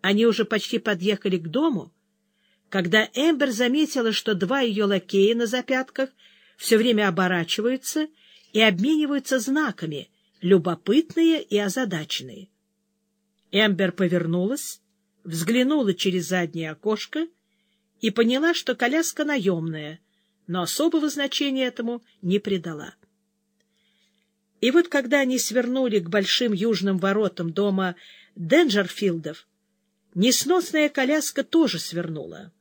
Они уже почти подъехали к дому, когда Эмбер заметила, что два ее лакея на запятках все время оборачиваются и обмениваются знаками, любопытные и озадаченные. Эмбер повернулась, взглянула через заднее окошко и поняла, что коляска наемная, но особого значения этому не придала. И вот когда они свернули к большим южным воротам дома Денджерфилдов, несносная коляска тоже свернула.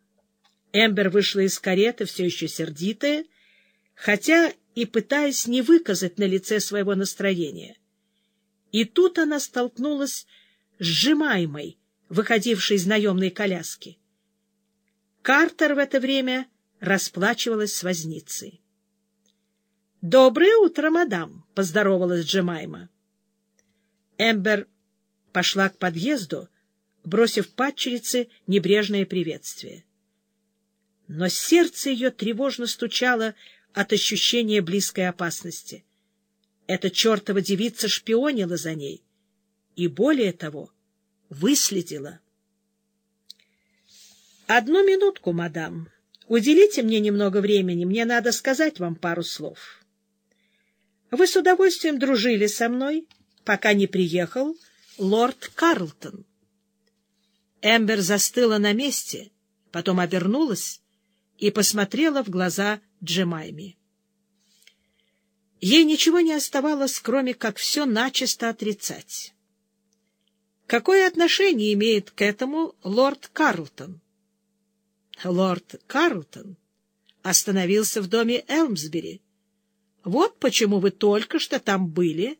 Эмбер вышла из кареты, все еще сердитая, хотя и пытаясь не выказать на лице своего настроения. И тут она столкнулась с сжимаемой, выходившей из наемной коляски. Картер в это время расплачивалась с возницей. — Доброе утро, мадам! — поздоровалась Джемайма. Эмбер пошла к подъезду, бросив падчерице небрежное приветствие. Но сердце ее тревожно стучало от ощущения близкой опасности. Эта чертова девица шпионила за ней и, более того, выследила. — Одну минутку, мадам. Уделите мне немного времени, мне надо сказать вам пару слов. — вы с удовольствием дружили со мной, пока не приехал лорд Карлтон. Эмбер застыла на месте, потом обернулась и посмотрела в глаза Джемайми. Ей ничего не оставалось, кроме как все начисто отрицать. Какое отношение имеет к этому лорд Карлтон? Лорд Карлтон остановился в доме Элмсбери, вот почему вы только что там были,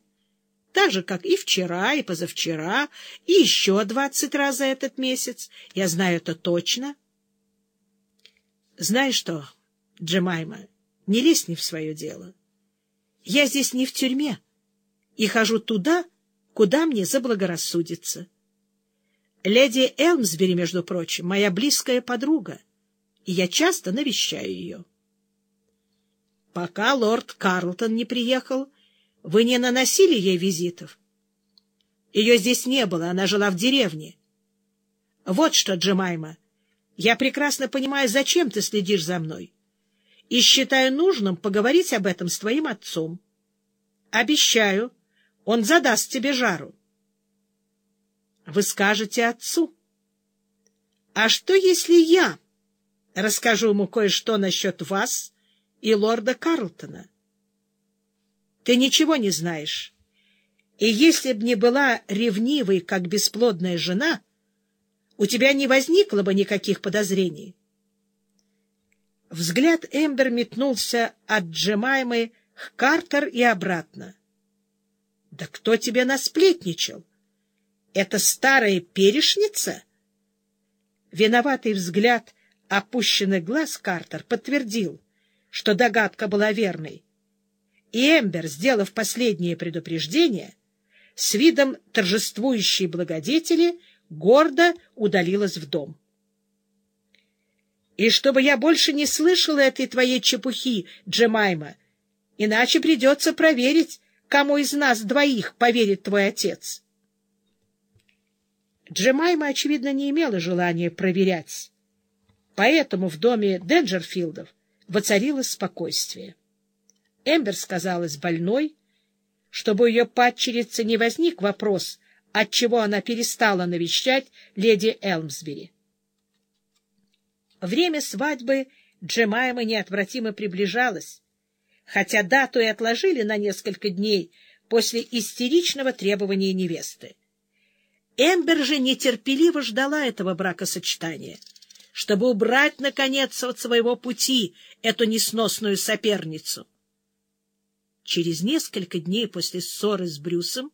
так же, как и вчера, и позавчера, и еще двадцать раз за этот месяц. Я знаю это точно. Знаешь что, Джемайма, не лезь не в свое дело. Я здесь не в тюрьме и хожу туда, куда мне заблагорассудится. Леди Элмсбери, между прочим, моя близкая подруга, и я часто навещаю ее. Пока лорд Карлтон не приехал, вы не наносили ей визитов. Ее здесь не было, она жила в деревне. Вот что, Джемайма, я прекрасно понимаю, зачем ты следишь за мной, и считаю нужным поговорить об этом с твоим отцом. Обещаю, он задаст тебе жару. Вы скажете отцу. А что, если я расскажу ему кое-что насчет вас и лорда Карлтона. Ты ничего не знаешь. И если б не была ревнивой, как бесплодная жена, у тебя не возникло бы никаких подозрений. Взгляд Эмбер метнулся от Джемаймы к Картер и обратно. — Да кто тебе насплетничал? Это старая перешница? Виноватый взгляд опущенных глаз Картер подтвердил — что догадка была верной. И Эмбер, сделав последнее предупреждение, с видом торжествующей благодетели гордо удалилась в дом. И чтобы я больше не слышала этой твоей чепухи, Джемайма, иначе придется проверить, кому из нас двоих поверит твой отец. Джемайма, очевидно, не имела желания проверять. Поэтому в доме Денджерфилдов воцарилось спокойствие. Эмбер сказалась больной, чтобы ее падчерицы не возник вопрос, отчего она перестала навещать леди Элмсбери. Время свадьбы Джемайма неотвратимо приближалось, хотя дату и отложили на несколько дней после истеричного требования невесты. Эмбер же нетерпеливо ждала этого бракосочетания — чтобы убрать, наконец, от своего пути эту несносную соперницу. Через несколько дней после ссоры с Брюсом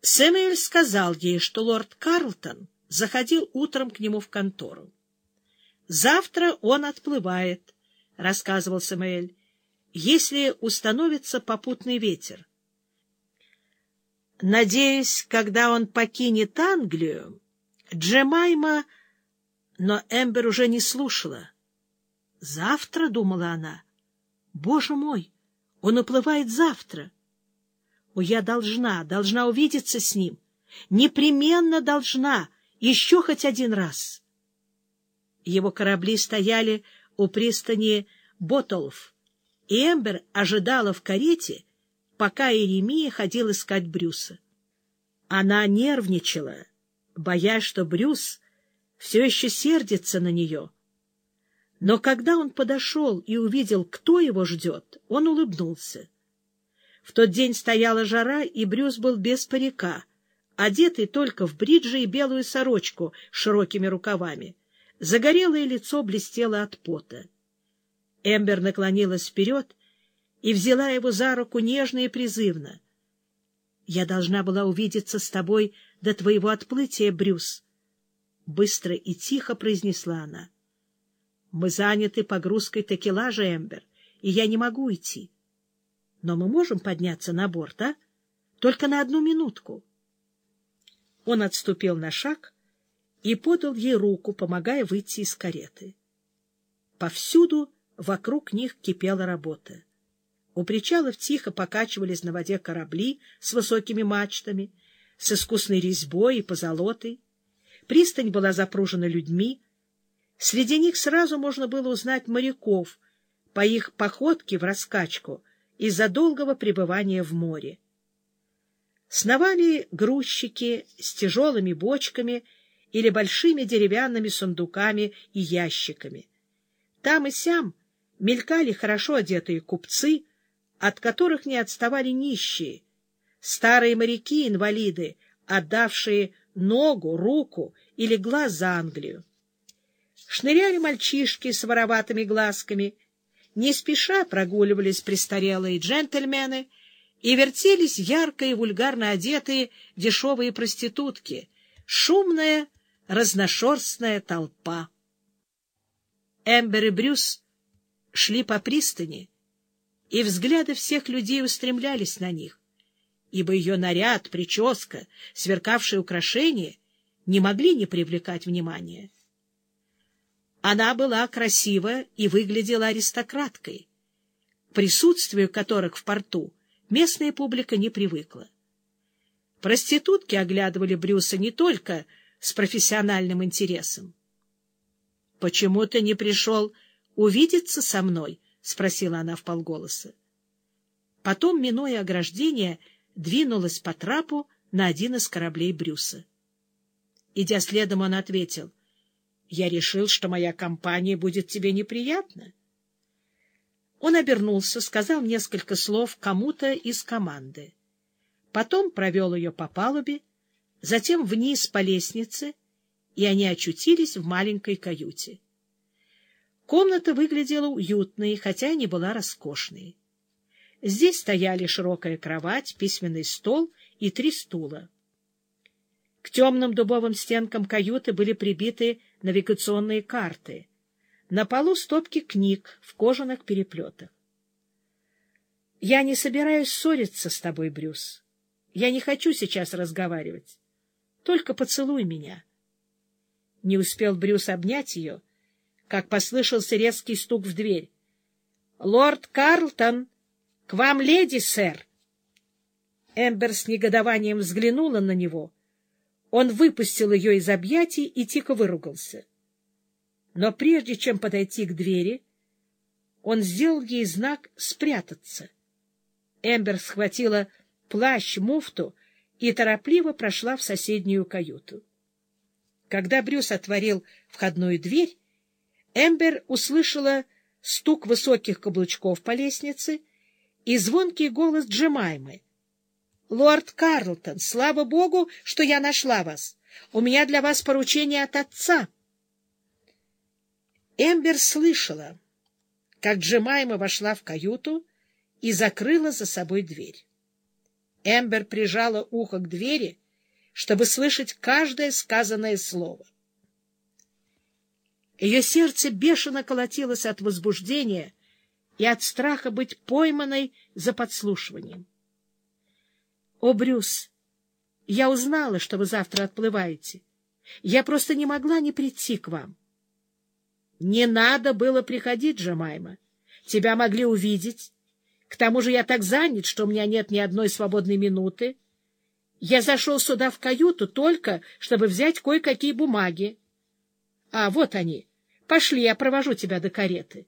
Сэмюэль сказал ей, что лорд Карлтон заходил утром к нему в контору. «Завтра он отплывает», — рассказывал Сэмюэль, — «если установится попутный ветер. Надеюсь, когда он покинет Англию, Джемайма но Эмбер уже не слушала. «Завтра?» — думала она. «Боже мой, он уплывает завтра!» «О, я должна, должна увидеться с ним, непременно должна, Еще хоть один раз. Его корабли стояли у пристани Ботолов, и Эмбер ожидала в карете, пока Иеремия ходил искать Брюса. Она нервничала, боясь, что Брюс все еще сердится на нее. Но когда он подошел и увидел, кто его ждет, он улыбнулся. В тот день стояла жара, и Брюс был без парика, одетый только в бриджи и белую сорочку с широкими рукавами. Загорелое лицо блестело от пота. Эмбер наклонилась вперед и взяла его за руку нежно и призывно. — Я должна была увидеться с тобой до твоего отплытия, Брюс. Быстро и тихо произнесла она. — Мы заняты погрузкой такелажа, Эмбер, и я не могу идти. Но мы можем подняться на борт, а? Только на одну минутку. Он отступил на шаг и подал ей руку, помогая выйти из кареты. Повсюду вокруг них кипела работа. У причалов тихо покачивались на воде корабли с высокими мачтами, с искусной резьбой и позолотой. Пристань была запружена людьми. Среди них сразу можно было узнать моряков по их походке в раскачку из-за долгого пребывания в море. Сновали грузчики с тяжелыми бочками или большими деревянными сундуками и ящиками. Там и сям мелькали хорошо одетые купцы, от которых не отставали нищие, старые моряки-инвалиды, отдавшие ногу, руку или глаз за Англию. Шныряли мальчишки с вороватыми глазками, не спеша прогуливались престарелые джентльмены и вертелись ярко и вульгарно одетые дешевые проститутки, шумная, разношерстная толпа. Эмбер и Брюс шли по пристани, и взгляды всех людей устремлялись на них, ибо ее наряд, прическа, сверкавшие украшения не могли не привлекать внимания. Она была красива и выглядела аристократкой, к присутствию которых в порту местная публика не привыкла. Проститутки оглядывали Брюса не только с профессиональным интересом. — Почему ты не пришел увидеться со мной? — спросила она вполголоса. Потом, минуя ограждение, двинулась по трапу на один из кораблей Брюса. Идя следом, он ответил, — Я решил, что моя компания будет тебе неприятна. Он обернулся, сказал несколько слов кому-то из команды. Потом провел ее по палубе, затем вниз по лестнице, и они очутились в маленькой каюте. Комната выглядела уютной, хотя и не была роскошной. Здесь стояли широкая кровать, письменный стол и три стула. К темным дубовым стенкам каюты были прибиты навигационные карты. На полу стопки книг в кожаных переплетах. — Я не собираюсь ссориться с тобой, Брюс. Я не хочу сейчас разговаривать. Только поцелуй меня. Не успел Брюс обнять ее, как послышался резкий стук в дверь. — Лорд Карлтон! К вам леди, сэр! Эмбер с негодованием взглянула на него. Он выпустил ее из объятий и тихо выругался. Но прежде чем подойти к двери, он сделал ей знак «спрятаться». Эмбер схватила плащ, муфту и торопливо прошла в соседнюю каюту. Когда Брюс отворил входную дверь, Эмбер услышала стук высоких каблучков по лестнице и звонкий голос Джемаймы. — Лорд Карлтон, слава богу, что я нашла вас. У меня для вас поручение от отца. Эмбер слышала, как Джемайма вошла в каюту и закрыла за собой дверь. Эмбер прижала ухо к двери, чтобы слышать каждое сказанное слово. Ее сердце бешено колотилось от возбуждения и от страха быть пойманной за подслушиванием. — О, Брюс, я узнала, что вы завтра отплываете. Я просто не могла не прийти к вам. — Не надо было приходить, Джемайма. Тебя могли увидеть. К тому же я так занят, что у меня нет ни одной свободной минуты. Я зашел сюда в каюту только, чтобы взять кое-какие бумаги. А, вот они. Пошли, я провожу тебя до кареты.